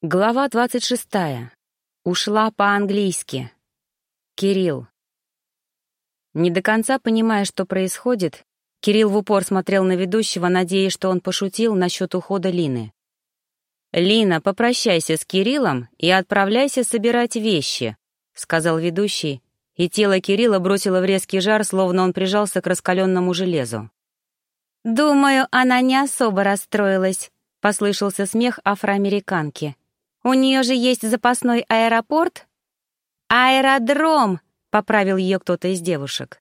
Глава 26. Ушла по-английски. Кирилл. Не до конца понимая, что происходит, Кирилл в упор смотрел на ведущего, надеясь, что он пошутил насчет ухода Лины. «Лина, попрощайся с Кириллом и отправляйся собирать вещи», — сказал ведущий, и тело Кирилла бросило в резкий жар, словно он прижался к раскаленному железу. «Думаю, она не особо расстроилась», — послышался смех афроамериканки. У нее же есть запасной аэропорт?» «Аэродром!» — поправил ее кто-то из девушек.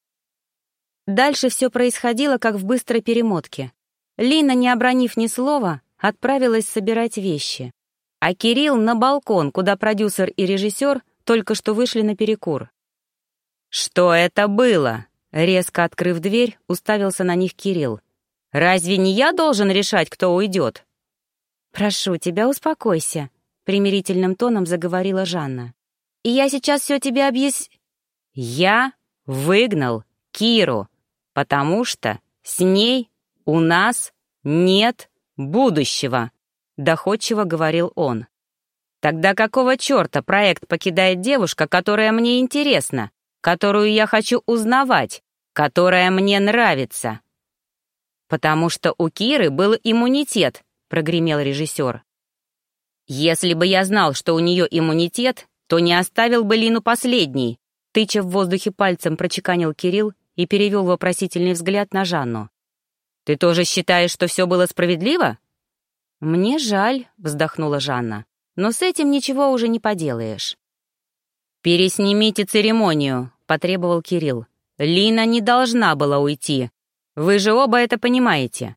Дальше все происходило, как в быстрой перемотке. Лина, не обронив ни слова, отправилась собирать вещи. А Кирилл на балкон, куда продюсер и режиссер только что вышли на перекур. «Что это было?» Резко открыв дверь, уставился на них Кирилл. «Разве не я должен решать, кто уйдет?» «Прошу тебя, успокойся», примирительным тоном заговорила Жанна. «И я сейчас все тебе объяс...» «Я выгнал Киру, потому что с ней у нас нет будущего», — доходчиво говорил он. «Тогда какого черта проект покидает девушка, которая мне интересна, которую я хочу узнавать, которая мне нравится?» «Потому что у Киры был иммунитет», — прогремел режиссер. «Если бы я знал, что у нее иммунитет, то не оставил бы Лину последней», тыча в воздухе пальцем прочеканил Кирилл и перевел вопросительный взгляд на Жанну. «Ты тоже считаешь, что все было справедливо?» «Мне жаль», — вздохнула Жанна, «но с этим ничего уже не поделаешь». «Переснимите церемонию», — потребовал Кирилл. «Лина не должна была уйти. Вы же оба это понимаете.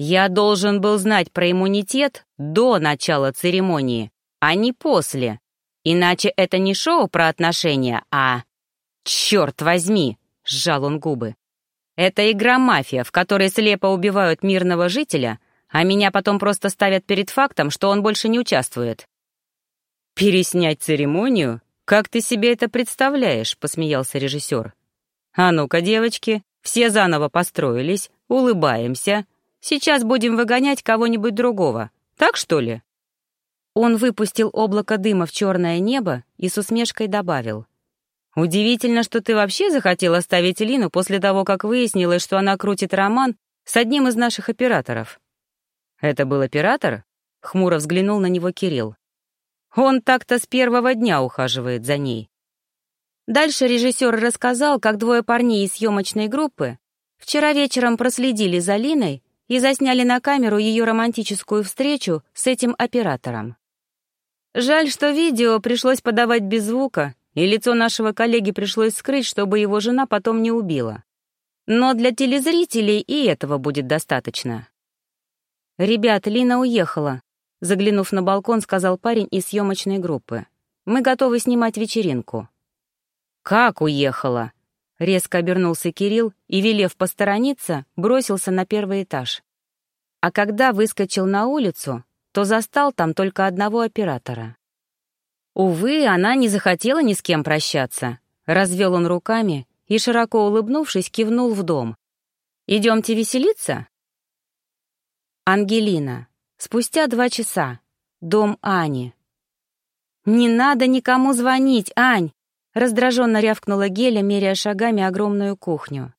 Я должен был знать про иммунитет до начала церемонии, а не после. Иначе это не шоу про отношения, а... Черт возьми, сжал он губы. Это игра-мафия, в которой слепо убивают мирного жителя, а меня потом просто ставят перед фактом, что он больше не участвует. «Переснять церемонию? Как ты себе это представляешь?» — посмеялся режиссер. «А ну-ка, девочки, все заново построились, улыбаемся, Сейчас будем выгонять кого-нибудь другого. Так что ли?» Он выпустил облако дыма в черное небо и с усмешкой добавил. «Удивительно, что ты вообще захотел оставить Лину после того, как выяснилось, что она крутит роман с одним из наших операторов». «Это был оператор?» — хмуро взглянул на него Кирилл. «Он так-то с первого дня ухаживает за ней». Дальше режиссер рассказал, как двое парней из съемочной группы вчера вечером проследили за Линой и засняли на камеру ее романтическую встречу с этим оператором. Жаль, что видео пришлось подавать без звука, и лицо нашего коллеги пришлось скрыть, чтобы его жена потом не убила. Но для телезрителей и этого будет достаточно. «Ребят, Лина уехала», — заглянув на балкон, сказал парень из съемочной группы. «Мы готовы снимать вечеринку». «Как уехала?» Резко обернулся Кирилл и, велев посторониться, бросился на первый этаж. А когда выскочил на улицу, то застал там только одного оператора. Увы, она не захотела ни с кем прощаться. Развел он руками и, широко улыбнувшись, кивнул в дом. «Идемте веселиться?» Ангелина. Спустя два часа. Дом Ани. «Не надо никому звонить, Ань! Раздраженно рявкнула Геля, меряя шагами огромную кухню.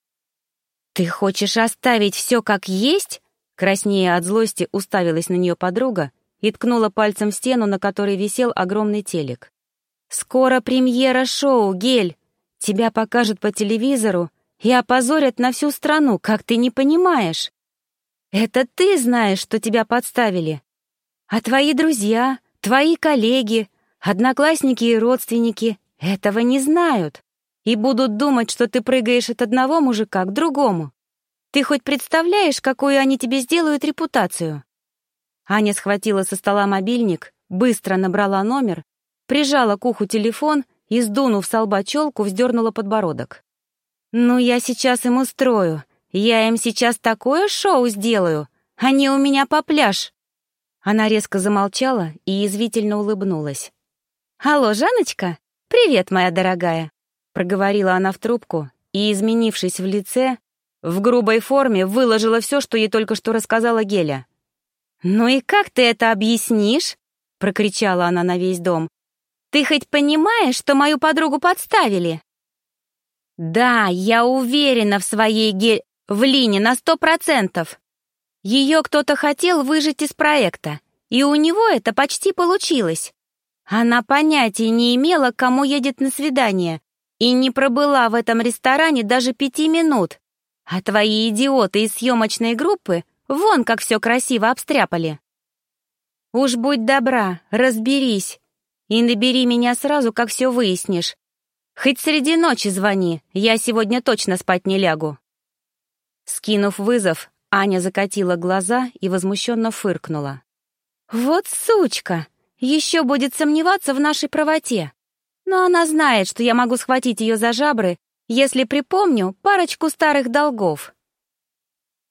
«Ты хочешь оставить все как есть?» Краснея от злости уставилась на нее подруга и ткнула пальцем в стену, на которой висел огромный телек. «Скоро премьера шоу, Гель! Тебя покажут по телевизору и опозорят на всю страну, как ты не понимаешь! Это ты знаешь, что тебя подставили! А твои друзья, твои коллеги, одноклассники и родственники этого не знают и будут думать, что ты прыгаешь от одного мужика к другому. Ты хоть представляешь, какую они тебе сделают репутацию?» Аня схватила со стола мобильник, быстро набрала номер, прижала к уху телефон и, сдунув с лба челку, вздернула подбородок. «Ну, я сейчас им устрою. Я им сейчас такое шоу сделаю. Они у меня по пляж!» Она резко замолчала и язвительно улыбнулась. «Алло, Жаночка? «Привет, моя дорогая», — проговорила она в трубку и, изменившись в лице, в грубой форме выложила все, что ей только что рассказала Геля. «Ну и как ты это объяснишь?» прокричала она на весь дом. «Ты хоть понимаешь, что мою подругу подставили?» «Да, я уверена в своей гель... в Лине на сто процентов. Ее кто-то хотел выжить из проекта, и у него это почти получилось. Она понятия не имела, кому едет на свидание, и не пробыла в этом ресторане даже пяти минут. А твои идиоты из съемочной группы вон как все красиво обстряпали. Уж будь добра, разберись, и набери меня сразу, как все выяснишь. Хоть среди ночи звони, я сегодня точно спать не лягу. Скинув вызов, Аня закатила глаза и возмущенно фыркнула. «Вот сучка! Еще будет сомневаться в нашей правоте. Но она знает, что я могу схватить ее за жабры, если припомню парочку старых долгов».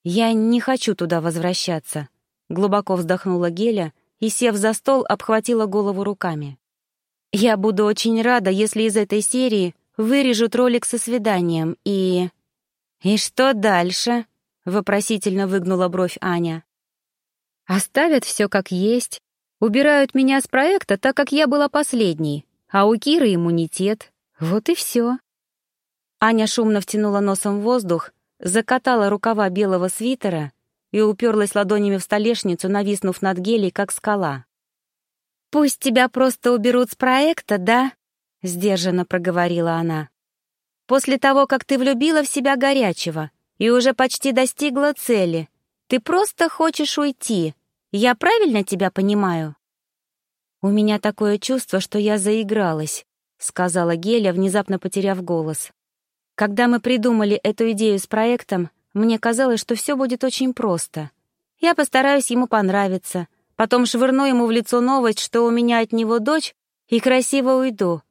«Я не хочу туда возвращаться», — глубоко вздохнула Геля и, сев за стол, обхватила голову руками. «Я буду очень рада, если из этой серии вырежут ролик со свиданием и...» «И что дальше?» — вопросительно выгнула бровь Аня. «Оставят все как есть, убирают меня с проекта, так как я была последней, а у Киры иммунитет. Вот и все». Аня шумно втянула носом в воздух, закатала рукава белого свитера и уперлась ладонями в столешницу, нависнув над гелей, как скала. «Пусть тебя просто уберут с проекта, да?» — сдержанно проговорила она. «После того, как ты влюбила в себя горячего и уже почти достигла цели, ты просто хочешь уйти. Я правильно тебя понимаю?» «У меня такое чувство, что я заигралась», — сказала Геля, внезапно потеряв голос. «Когда мы придумали эту идею с проектом, мне казалось, что все будет очень просто. Я постараюсь ему понравиться, потом швырну ему в лицо новость, что у меня от него дочь, и красиво уйду.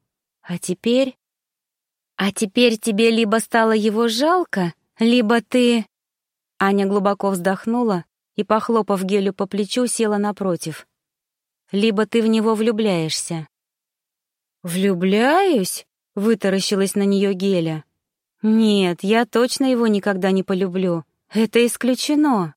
А теперь... А теперь тебе либо стало его жалко, либо ты... Аня глубоко вздохнула и, похлопав Гелю по плечу, села напротив. Либо ты в него влюбляешься. «Влюбляюсь?» — вытаращилась на нее Геля. «Нет, я точно его никогда не полюблю. Это исключено».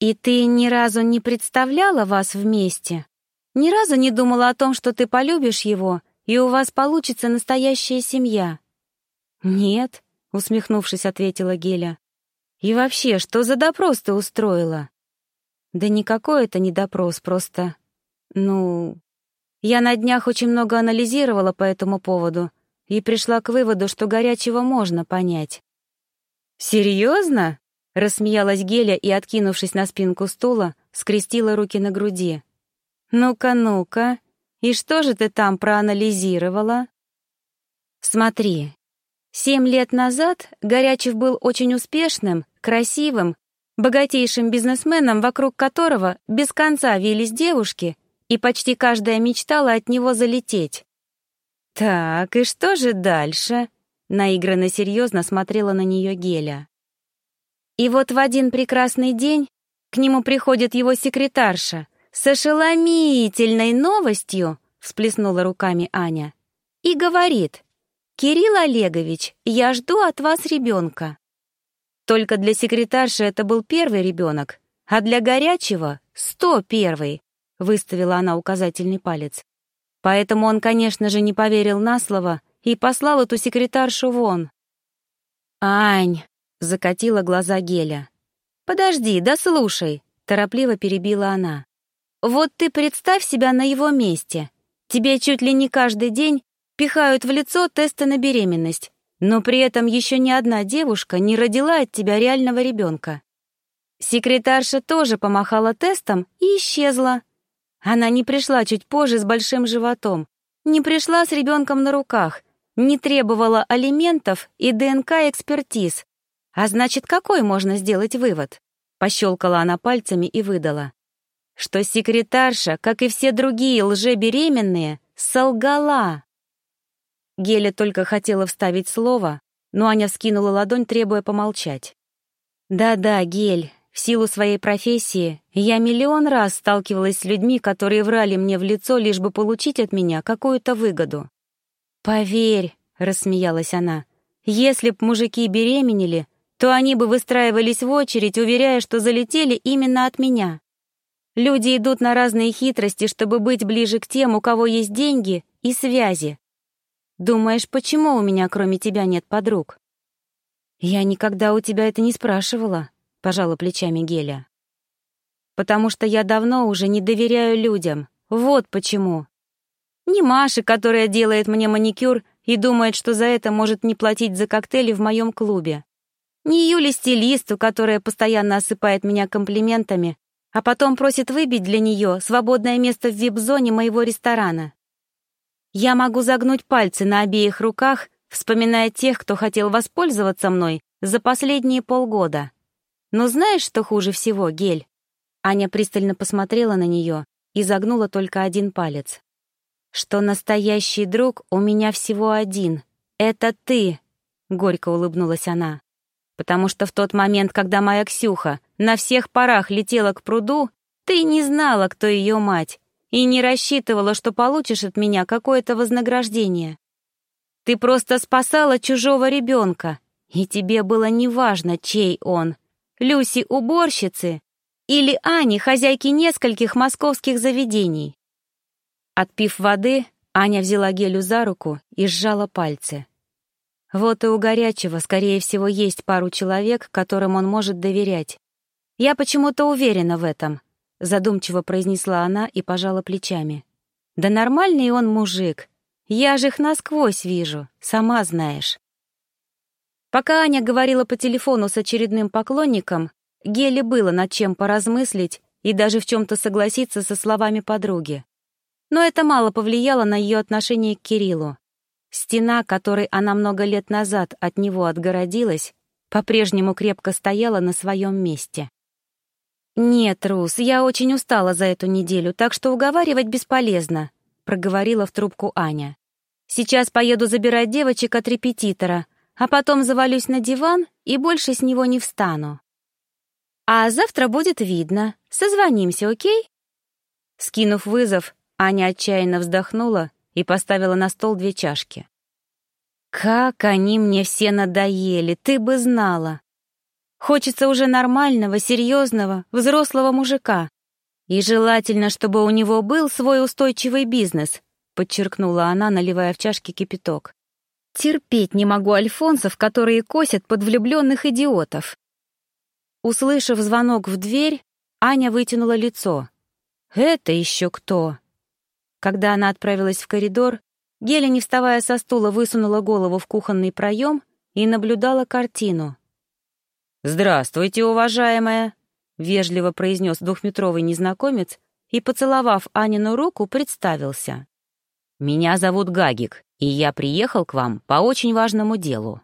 «И ты ни разу не представляла вас вместе? Ни разу не думала о том, что ты полюбишь его, и у вас получится настоящая семья?» «Нет», — усмехнувшись, ответила Геля. «И вообще, что за допрос ты устроила?» «Да никакой это не допрос, просто... Ну...» Я на днях очень много анализировала по этому поводу и пришла к выводу, что горячего можно понять. «Серьезно?» — рассмеялась Геля и, откинувшись на спинку стула, скрестила руки на груди. «Ну-ка, ну-ка, и что же ты там проанализировала?» «Смотри, семь лет назад Горячев был очень успешным, красивым, богатейшим бизнесменом, вокруг которого без конца вились девушки, и почти каждая мечтала от него залететь. «Так, и что же дальше?» — наигранно серьезно смотрела на нее Геля. И вот в один прекрасный день к нему приходит его секретарша с ошеломительной новостью, всплеснула руками Аня, и говорит, «Кирилл Олегович, я жду от вас ребенка». Только для секретарши это был первый ребенок, а для горячего — сто первый, выставила она указательный палец. Поэтому он, конечно же, не поверил на слово и послал эту секретаршу вон. «Ань!» — закатила глаза Геля. «Подожди, да слушай!» — торопливо перебила она. «Вот ты представь себя на его месте. Тебе чуть ли не каждый день пихают в лицо тесты на беременность, но при этом еще ни одна девушка не родила от тебя реального ребенка. Секретарша тоже помахала тестом и исчезла. Она не пришла чуть позже с большим животом, не пришла с ребенком на руках, не требовала алиментов и ДНК-экспертиз. А значит, какой можно сделать вывод? Пощелкала она пальцами и выдала. Что секретарша, как и все другие лжебеременные, солгала. Геля только хотела вставить слово, но Аня вскинула ладонь, требуя помолчать. «Да-да, Гель, в силу своей профессии я миллион раз сталкивалась с людьми, которые врали мне в лицо, лишь бы получить от меня какую-то выгоду. «Поверь», — рассмеялась она, — «если б мужики беременели, то они бы выстраивались в очередь, уверяя, что залетели именно от меня. Люди идут на разные хитрости, чтобы быть ближе к тем, у кого есть деньги и связи. Думаешь, почему у меня кроме тебя нет подруг? Я никогда у тебя это не спрашивала, пожала плечами Геля. Потому что я давно уже не доверяю людям. Вот почему. Не Маше, которая делает мне маникюр и думает, что за это может не платить за коктейли в моем клубе. Не Юле стилисту, которая постоянно осыпает меня комплиментами, а потом просит выбить для нее свободное место в вип-зоне моего ресторана. Я могу загнуть пальцы на обеих руках, вспоминая тех, кто хотел воспользоваться мной за последние полгода. Но знаешь, что хуже всего, Гель? Аня пристально посмотрела на нее и загнула только один палец. Что настоящий друг у меня всего один. Это ты, — горько улыбнулась она потому что в тот момент, когда моя Ксюха на всех парах летела к пруду, ты не знала, кто ее мать, и не рассчитывала, что получишь от меня какое-то вознаграждение. Ты просто спасала чужого ребенка, и тебе было неважно, чей он. Люси — уборщицы или Ани, хозяйки нескольких московских заведений. Отпив воды, Аня взяла Гелю за руку и сжала пальцы. Вот и у Горячего, скорее всего, есть пару человек, которым он может доверять. Я почему-то уверена в этом, задумчиво произнесла она и пожала плечами. Да нормальный он мужик. Я же их насквозь вижу, сама знаешь. Пока Аня говорила по телефону с очередным поклонником, Геле было над чем поразмыслить и даже в чем-то согласиться со словами подруги. Но это мало повлияло на ее отношение к Кириллу. Стена, которой она много лет назад от него отгородилась, по-прежнему крепко стояла на своем месте. «Нет, Рус, я очень устала за эту неделю, так что уговаривать бесполезно», — проговорила в трубку Аня. «Сейчас поеду забирать девочек от репетитора, а потом завалюсь на диван и больше с него не встану. А завтра будет видно. Созвонимся, окей?» Скинув вызов, Аня отчаянно вздохнула и поставила на стол две чашки. «Как они мне все надоели, ты бы знала! Хочется уже нормального, серьезного, взрослого мужика. И желательно, чтобы у него был свой устойчивый бизнес», подчеркнула она, наливая в чашки кипяток. «Терпеть не могу альфонсов, которые косят под влюбленных идиотов». Услышав звонок в дверь, Аня вытянула лицо. «Это еще кто?» Когда она отправилась в коридор, Геля, не вставая со стула, высунула голову в кухонный проем и наблюдала картину. «Здравствуйте, уважаемая!» — вежливо произнес двухметровый незнакомец и, поцеловав Анину руку, представился. «Меня зовут Гагик, и я приехал к вам по очень важному делу».